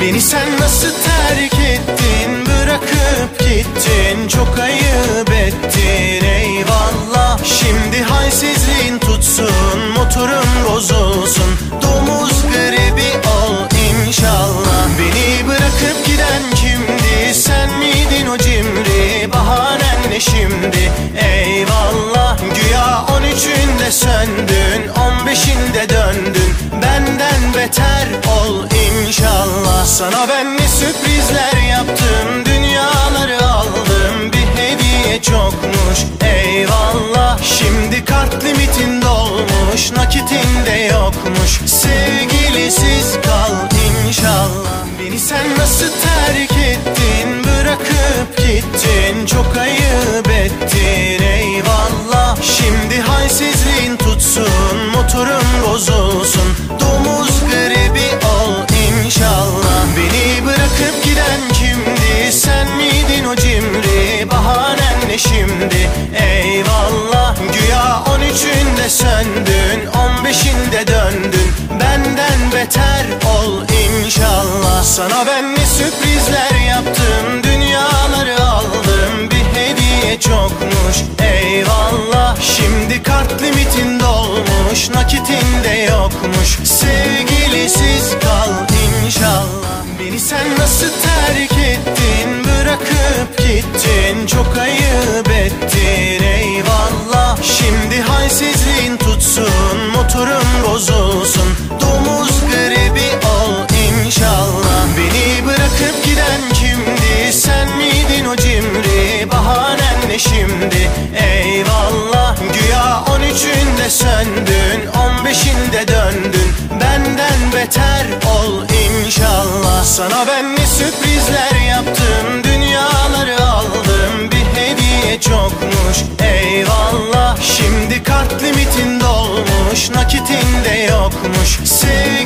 Beni sen nasıl terk ettin? Bırakıp gittin. Çok söndün On beşinde döndün. Benden beter ol inşallah. Sana ben ne sürprizler yaptım Dünyaları aldım. Bir hediye çokmuş Eyvallah. Şimdi kart limitin dolmuş Nakitin de yokmuş. Sevgilisiz kal inşallah. Beni sen nasıl Şimdi halsizliğin tutsun Motorun bozulsun. Domuz gribi ol inşallah. Beni bırakıp giden kimdi? Sen miydin o cimri? Bahanen ne şimdi? Eyvallah Güya on üçünde söndün On beşinde döndün. Benden beter ol inşallah. Sana ben Kart limitin dolmuş Nakitin de yokmuş. Sevgilisiz kal inşallah. Beni sen nasıl terk ettin? Bırakıp gittin Çok ayıp ettin. Eyvallah Şimdi halsizliğin tutsun Motorun bozulsun söndün On beşinde döndün. Benden beter ol inşallah. Sana ben ne sürprizler yaptım Dünyaları aldım. Bir hediye çokmuş Eyvallah. Şimdi kart limitin dolmuş Nakitin de yokmuş. Kal